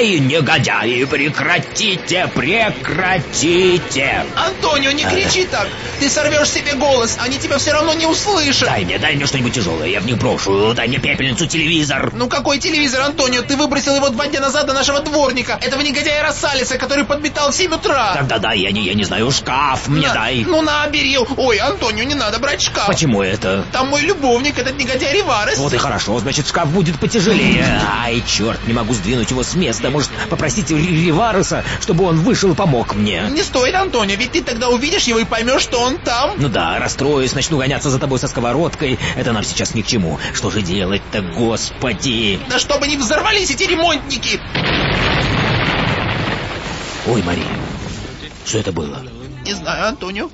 Эй, негодяи, прекратите, прекратите! Антонио, не кричи так! Ты сорвешь себе голос, они тебя все равно не услышат! Дай мне, дай мне что-нибудь тяжелое, я в них брошу. Дай мне пепельницу, телевизор. Ну какой телевизор, Антонио? Ты выбросил его два дня назад до нашего дворника, этого негодяя Рассалиса, который подметал в 7 утра! Тогда дай, я не, я не знаю, шкаф мне На- дай. Ну на, бери! Ой, Антонио, не надо брать шкаф! Почему это? Там мой любовник, этот негодяй Риварес! Вот и хорошо, значит, шкаф будет потяжелее. Ай, черт, не могу сдвинуть его с места. Может, попросить Ривареса, чтобы он вышел и помог мне? Не стоит, Антонио, ведь ты тогда увидишь его и поймешь, что он там. Ну да, расстроюсь, начну гоняться за тобой со сковородкой. Это нам сейчас ни к чему. Что же делать-то, господи? Да чтобы не взорвались эти ремонтники! Ой, Мария, что это было? Не знаю, Антонио.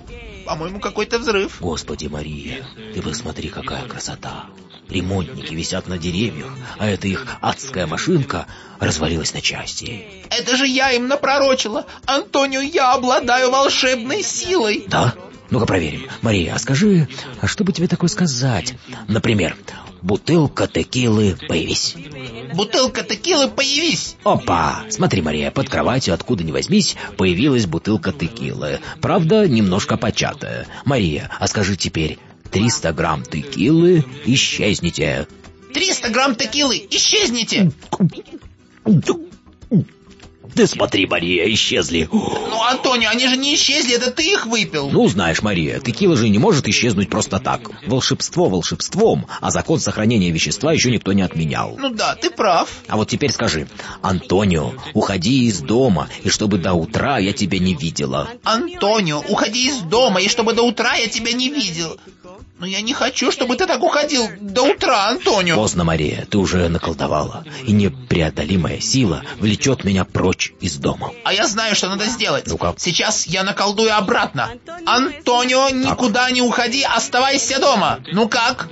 По-моему, какой-то взрыв. Господи, Мария, ты посмотри, какая красота. Ремонтники висят на деревьях, а эта их адская машинка развалилась на части. Это же я им напророчила. Антонио, я обладаю волшебной силой. Да? Ну-ка проверим. Мария, а скажи, а что бы тебе такое сказать? Например, бутылка текилы появись. Бутылка текилы, появись. Опа! Смотри, Мария, под кроватью, откуда ни возьмись, появилась бутылка текилы. Правда, немножко початая. Мария, а скажи теперь, 300 грамм текилы исчезните. 300 грамм текилы, исчезните. Ты смотри, Мария, исчезли. Ну, Антонио, они же не исчезли, это ты их выпил. Ну, знаешь, Мария, текила же не может исчезнуть просто так. Волшебство волшебством, а закон сохранения вещества еще никто не отменял. Ну да, ты прав. А вот теперь скажи, Антонио, уходи из дома, и чтобы до утра я тебя не видела. Антонио, уходи из дома, и чтобы до утра я тебя не видел. Но я не хочу, чтобы ты так уходил до утра, Антонио. Поздно, Мария, ты уже наколдовала, и непреодолимая сила влечет меня прочь из дома. А я знаю, что надо сделать. Ну-ка. Сейчас я наколдую обратно. Антонио, никуда не уходи, оставайся дома. Ну как?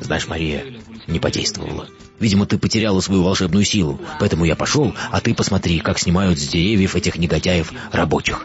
Знаешь, Мария, не подействовала. Видимо, ты потеряла свою волшебную силу, поэтому я пошел, а ты посмотри, как снимают с деревьев этих негодяев рабочих.